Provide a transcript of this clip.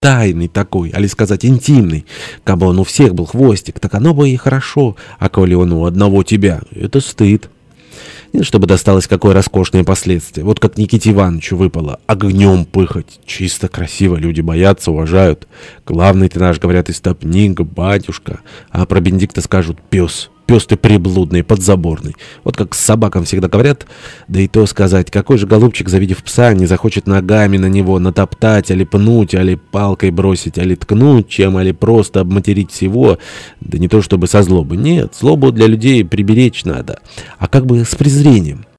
тайный такой, али сказать интимный. Кабы он у всех был хвостик, так оно бы и хорошо, а коли он у одного тебя, это стыд. Нет, чтобы досталось какое роскошное последствие. Вот как Никите Ивановичу выпало. Огнем пыхать. Чисто красиво. Люди боятся, уважают. Главный ты наш, говорят, истопник, батюшка. А про Бенедикта скажут «пес». Пес ты приблудный, подзаборный. Вот как с собакам всегда говорят, да и то сказать, какой же голубчик, завидев пса, не захочет ногами на него натоптать, али пнуть, али палкой бросить, али ткнуть, чем, али просто обматерить всего, да не то чтобы со злобы. Нет, злобу для людей приберечь надо, а как бы с презрением.